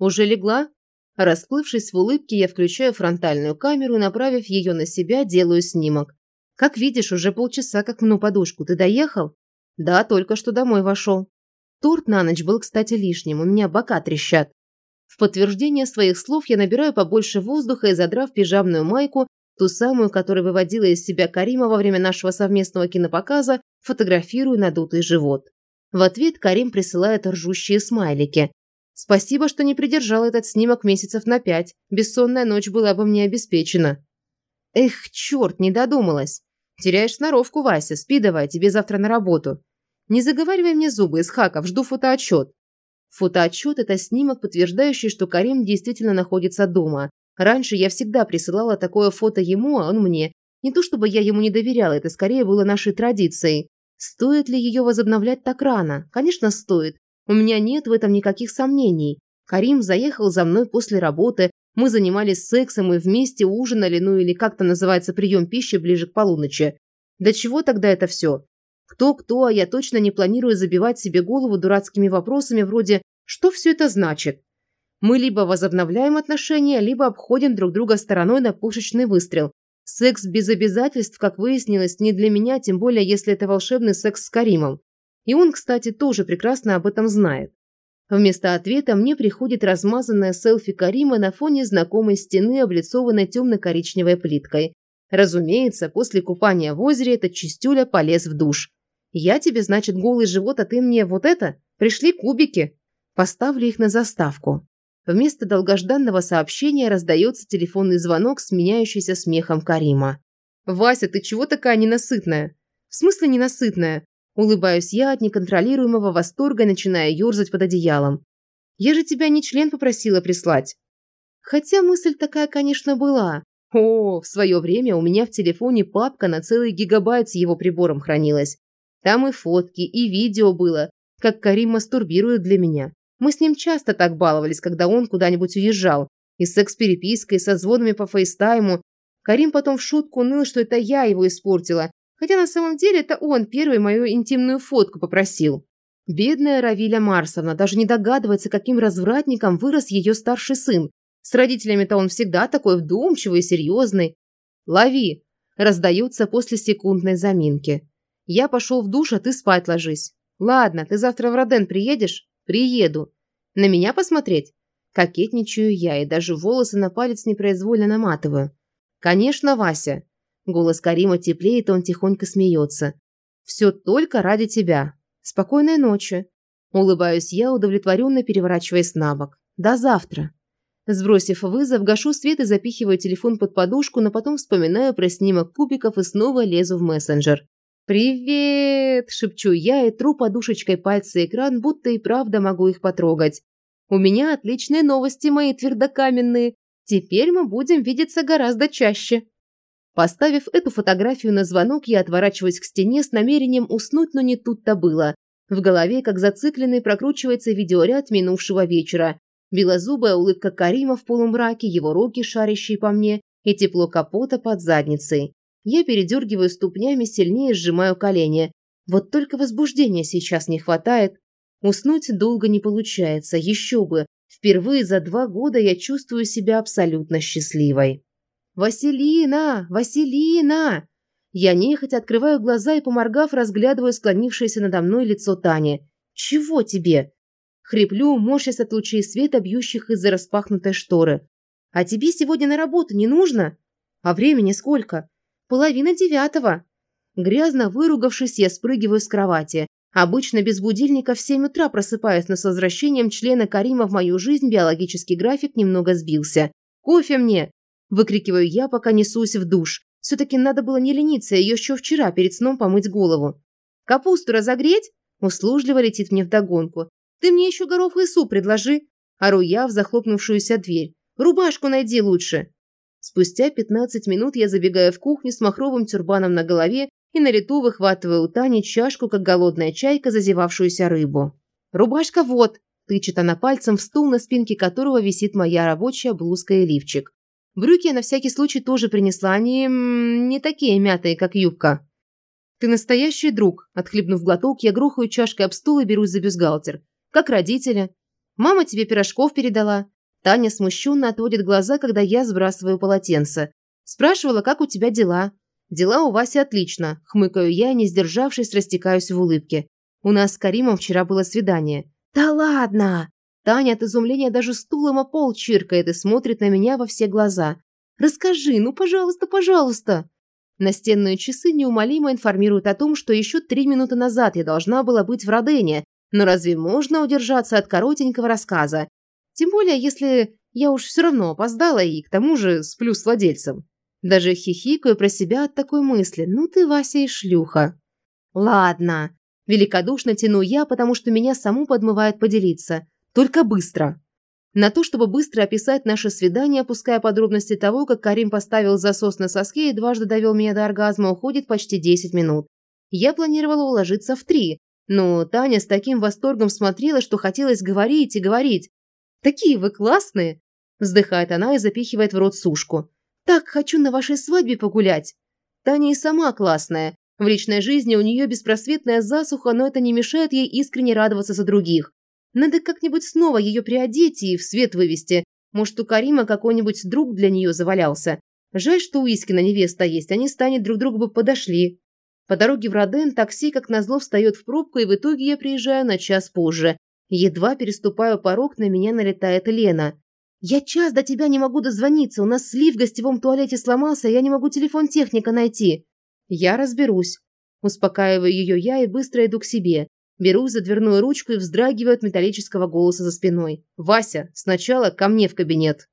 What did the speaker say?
«Уже легла?» Расплывшись в улыбке, я включаю фронтальную камеру направив ее на себя, делаю снимок. «Как видишь, уже полчаса как мну подушку. Ты доехал?» «Да, только что домой вошел». Торт на ночь был, кстати, лишним. У меня бока трещат. В подтверждение своих слов я набираю побольше воздуха и, задрав пижамную майку, ту самую, которую выводила из себя Карима во время нашего совместного кинопоказа, фотографирую надутый живот. В ответ Карим присылает ржущие смайлики. Спасибо, что не придержал этот снимок месяцев на пять. Бессонная ночь была бы мне обеспечена. Эх, черт, не додумалась. Теряешь сноровку, Вася. Спи давай, тебе завтра на работу. Не заговаривай мне зубы, из хаков, жду фотоотчет. Фотоотчет – это снимок, подтверждающий, что Карим действительно находится дома. Раньше я всегда присылала такое фото ему, а он мне. Не то чтобы я ему не доверяла, это скорее было нашей традицией. Стоит ли ее возобновлять так рано? Конечно, стоит. У меня нет в этом никаких сомнений. Карим заехал за мной после работы, мы занимались сексом и вместе ужинали, ну или как-то называется прием пищи ближе к полуночи. Для чего тогда это все? Кто-кто, а я точно не планирую забивать себе голову дурацкими вопросами вроде «что все это значит?». Мы либо возобновляем отношения, либо обходим друг друга стороной на пушечный выстрел. Секс без обязательств, как выяснилось, не для меня, тем более если это волшебный секс с Каримом. И он, кстати, тоже прекрасно об этом знает. Вместо ответа мне приходит размазанная селфи Карима на фоне знакомой стены, облицованной темно-коричневой плиткой. Разумеется, после купания в озере этот чистюля полез в душ. «Я тебе, значит, голый живот, а ты мне вот это? Пришли кубики!» Поставлю их на заставку. Вместо долгожданного сообщения раздается телефонный звонок, сменяющийся смехом Карима. «Вася, ты чего такая ненасытная?» «В смысле ненасытная?» Улыбаюсь я от неконтролируемого восторга, начиная ерзать под одеялом. «Я же тебя не член попросила прислать». Хотя мысль такая, конечно, была. О, в свое время у меня в телефоне папка на целый гигабайт с его прибором хранилась. Там и фотки, и видео было, как Карим мастурбирует для меня. Мы с ним часто так баловались, когда он куда-нибудь уезжал. И с секс-перепиской, и со звонами по фейстайму. Карим потом в шутку ныл, что это я его испортила. Хотя на самом деле это он первый мою интимную фотку попросил. Бедная Равиля Марсовна даже не догадывается, каким развратником вырос ее старший сын. С родителями-то он всегда такой вдумчивый и серьезный. «Лови!» – раздается после секундной заминки. «Я пошел в душ, а ты спать ложись. Ладно, ты завтра в Роден приедешь?» Приеду. На меня посмотреть? Кокетничаю я и даже волосы на палец непроизвольно наматываю. Конечно, Вася. Голос Карима теплеет, он тихонько смеется. Все только ради тебя. Спокойной ночи. Улыбаюсь я, удовлетворенно переворачиваясь на бок. До завтра. Сбросив вызов, гашу свет и запихиваю телефон под подушку, но потом вспоминаю про снимок кубиков и снова лезу в мессенджер. «Привет!» – шепчу я и тру подушечкой пальца экран, будто и правда могу их потрогать. «У меня отличные новости, мои твердокаменные. Теперь мы будем видеться гораздо чаще». Поставив эту фотографию на звонок, я отворачиваюсь к стене с намерением уснуть, но не тут-то было. В голове, как зацикленный, прокручивается видеоряд минувшего вечера. Белозубая улыбка Карима в полумраке, его руки, шарящие по мне, и тепло капота под задницей. Я передергиваю ступнями, сильнее сжимаю колени. Вот только возбуждения сейчас не хватает. Уснуть долго не получается, еще бы. Впервые за два года я чувствую себя абсолютно счастливой. «Василина! Василина!» Я нехотя открываю глаза и, поморгав, разглядываю склонившееся надо мной лицо Тани. «Чего тебе?» Хриплю, морщась от лучей света, бьющих из-за распахнутой шторы. «А тебе сегодня на работу не нужно? А времени сколько? Половина девятого. Грязно выругавшись, я спрыгиваю с кровати. Обычно без будильника в семь утра просыпаюсь, но с возвращением члена Карима в мою жизнь биологический график немного сбился. «Кофе мне!» – выкрикиваю я, пока несусь в душ. Все-таки надо было не лениться, ее еще вчера перед сном помыть голову. «Капусту разогреть?» – услужливо летит мне вдогонку. «Ты мне еще гороховый суп предложи!» – ору я в захлопнувшуюся дверь. «Рубашку найди лучше!» Спустя 15 минут я забегаю в кухню с махровым тюрбаном на голове и на лету выхватываю у Тани чашку, как голодная чайка, зазевавшуюся рыбу. «Рубашка вот!» – тычет она пальцем в стул, на спинке которого висит моя рабочая блузка и лифчик. Брюки я на всякий случай тоже принесла, они не такие мятые, как юбка. «Ты настоящий друг!» – отхлебнув глоток, я грохаю чашкой об стул и берусь за бюстгальтер. «Как родители?» Мама тебе пирожков передала. Таня смущенно отводит глаза, когда я сбрасываю полотенце. Спрашивала, как у тебя дела. Дела у Васи отлично. Хмыкаю я, не сдержавшись, растекаюсь в улыбке. У нас с Каримом вчера было свидание. Да ладно! Таня от изумления даже стулом о пол чиркает и смотрит на меня во все глаза. Расскажи, ну пожалуйста, пожалуйста. Настенные часы неумолимо информируют о том, что еще три минуты назад я должна была быть в Родене, но разве можно удержаться от коротенького рассказа? Тем более, если я уж все равно опоздала и, к тому же, сплю с владельцем. Даже хихикаю про себя от такой мысли. Ну ты, Вася, и шлюха. Ладно. Великодушно тяну я, потому что меня саму подмывает поделиться. Только быстро. На то, чтобы быстро описать наше свидание, опуская подробности того, как Карим поставил засос на соске и дважды довел меня до оргазма, уходит почти 10 минут. Я планировала уложиться в три, но Таня с таким восторгом смотрела, что хотелось говорить и говорить. «Такие вы классные!» Вздыхает она и запихивает в рот сушку. «Так хочу на вашей свадьбе погулять!» Таня и сама классная. В личной жизни у нее беспросветная засуха, но это не мешает ей искренне радоваться за других. Надо как-нибудь снова ее приодеть и в свет вывести. Может, у Карима какой-нибудь друг для нее завалялся. Жаль, что у Искина невеста есть, они станет друг другу бы подошли. По дороге в Роден такси, как назло, встает в пробку, и в итоге я приезжаю на час позже. Едва переступаю порог, на меня налетает Лена. «Я час до тебя не могу дозвониться, у нас слив в гостевом туалете сломался, я не могу телефон техника найти». «Я разберусь». Успокаиваю ее я и быстро иду к себе. Беру за дверную ручку и вздрагиваю от металлического голоса за спиной. «Вася, сначала ко мне в кабинет».